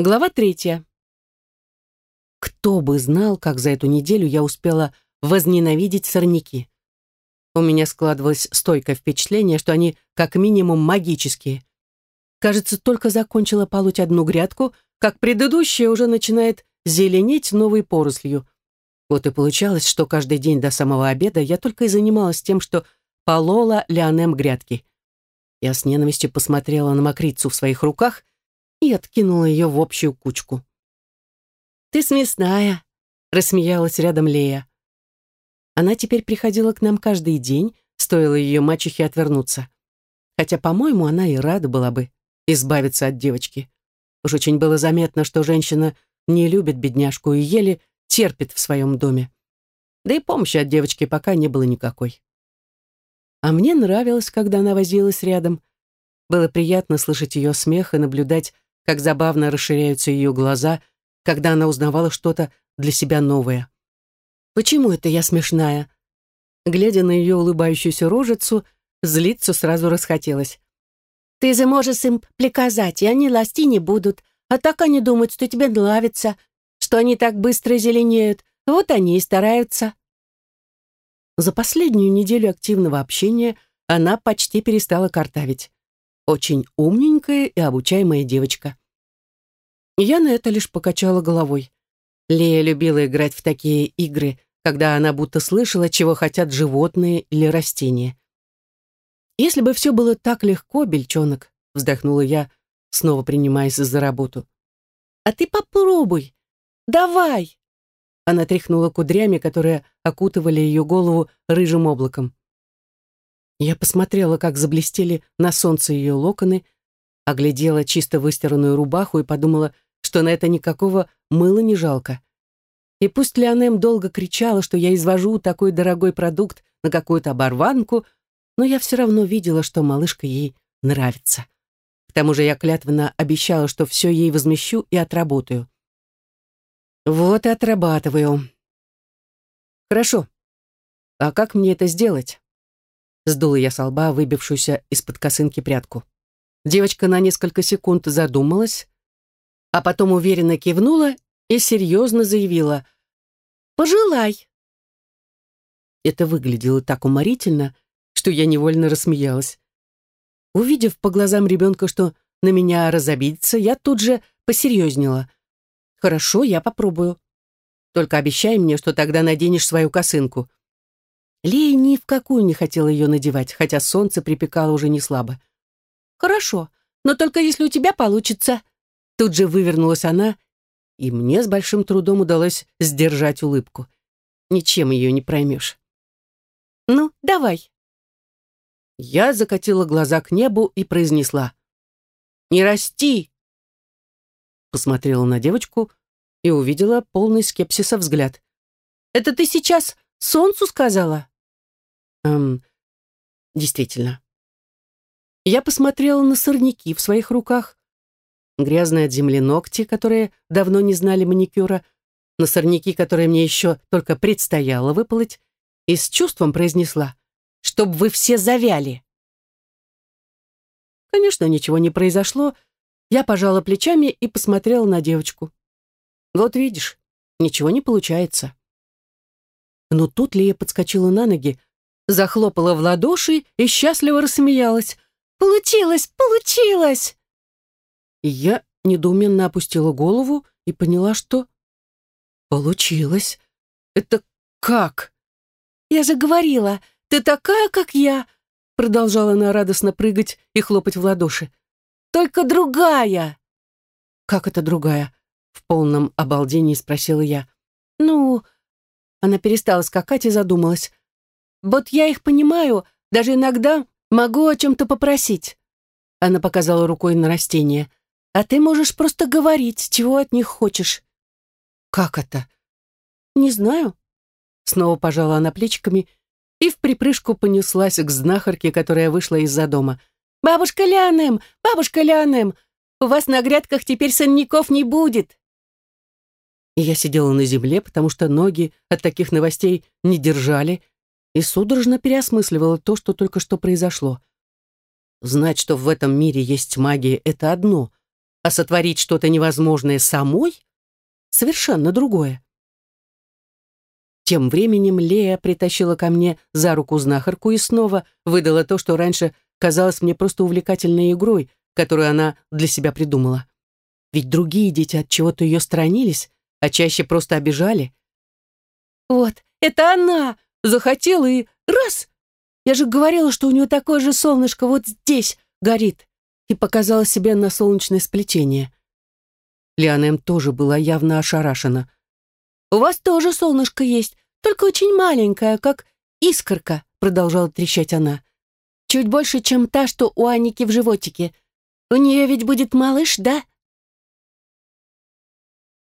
Глава третья. Кто бы знал, как за эту неделю я успела возненавидеть сорняки. У меня складывалось стойкое впечатление, что они как минимум магические. Кажется, только закончила полоть одну грядку, как предыдущая уже начинает зеленеть новой порослью. Вот и получалось, что каждый день до самого обеда я только и занималась тем, что полола Леонем грядки. Я с ненавистью посмотрела на мокрицу в своих руках и откинула ее в общую кучку. «Ты смесная», — рассмеялась рядом Лея. Она теперь приходила к нам каждый день, стоило ее мачехе отвернуться. Хотя, по-моему, она и рада была бы избавиться от девочки. Уж очень было заметно, что женщина не любит бедняжку и еле терпит в своем доме. Да и помощи от девочки пока не было никакой. А мне нравилось, когда она возилась рядом. Было приятно слышать ее смех и наблюдать, как забавно расширяются ее глаза, когда она узнавала что-то для себя новое. Почему это я смешная? Глядя на ее улыбающуюся рожицу, злиться сразу расхотелось. Ты же можешь им приказать, и они ласти не будут. А так они думают, что тебе нравится, что они так быстро зеленеют. Вот они и стараются. За последнюю неделю активного общения она почти перестала картавить. Очень умненькая и обучаемая девочка. Я на это лишь покачала головой. Лея любила играть в такие игры, когда она будто слышала, чего хотят животные или растения. «Если бы все было так легко, бельчонок», — вздохнула я, снова принимаясь за работу. «А ты попробуй! Давай!» Она тряхнула кудрями, которые окутывали ее голову рыжим облаком. Я посмотрела, как заблестели на солнце ее локоны, оглядела чисто выстиранную рубаху и подумала, что на это никакого мыла не жалко. И пусть Леонем долго кричала, что я извожу такой дорогой продукт на какую-то оборванку, но я все равно видела, что малышка ей нравится. К тому же я клятвенно обещала, что все ей возмещу и отработаю. Вот и отрабатываю. Хорошо. А как мне это сделать? Сдула я со лба выбившуюся из-под косынки прядку. Девочка на несколько секунд задумалась, а потом уверенно кивнула и серьезно заявила «Пожелай». Это выглядело так уморительно, что я невольно рассмеялась. Увидев по глазам ребенка, что на меня разобидится, я тут же посерьезнела. «Хорошо, я попробую. Только обещай мне, что тогда наденешь свою косынку». Лея ни в какую не хотела ее надевать, хотя солнце припекало уже не слабо. «Хорошо, но только если у тебя получится», Тут же вывернулась она, и мне с большим трудом удалось сдержать улыбку. Ничем ее не проймешь. «Ну, давай». Я закатила глаза к небу и произнесла. «Не расти!» Посмотрела на девочку и увидела полный скепсиса взгляд. «Это ты сейчас солнцу сказала?» «Эм, действительно». Я посмотрела на сорняки в своих руках, грязные от земли ногти, которые давно не знали маникюра, на сорняки, которые мне еще только предстояло выполоть, и с чувством произнесла, «Чтоб вы все завяли!» Конечно, ничего не произошло, я пожала плечами и посмотрела на девочку. «Вот видишь, ничего не получается». Но тут Лия подскочила на ноги, захлопала в ладоши и счастливо рассмеялась. «Получилось! Получилось!» И я недоуменно опустила голову и поняла, что... Получилось. Это как? Я же говорила, ты такая, как я, продолжала она радостно прыгать и хлопать в ладоши. Только другая. Как это другая? В полном обалдении спросила я. Ну, она перестала скакать и задумалась. Вот я их понимаю, даже иногда могу о чем-то попросить. Она показала рукой на растение. А ты можешь просто говорить, чего от них хочешь. Как это? Не знаю. Снова пожала она плечиками и в припрыжку понеслась к знахарке, которая вышла из-за дома. «Бабушка Лянем! Бабушка Лянем! У вас на грядках теперь сорняков не будет!» И я сидела на земле, потому что ноги от таких новостей не держали, и судорожно переосмысливала то, что только что произошло. Знать, что в этом мире есть магия, это одно, а сотворить что-то невозможное самой — совершенно другое. Тем временем Лея притащила ко мне за руку знахарку и снова выдала то, что раньше казалось мне просто увлекательной игрой, которую она для себя придумала. Ведь другие дети от чего-то ее сторонились, а чаще просто обижали. «Вот, это она! Захотела и раз! Я же говорила, что у нее такое же солнышко вот здесь горит!» И показала себе на солнечное сплетение. Лианем тоже была явно ошарашена. «У вас тоже солнышко есть, только очень маленькое, как искорка», продолжала трещать она. «Чуть больше, чем та, что у Аники в животике. У нее ведь будет малыш, да?»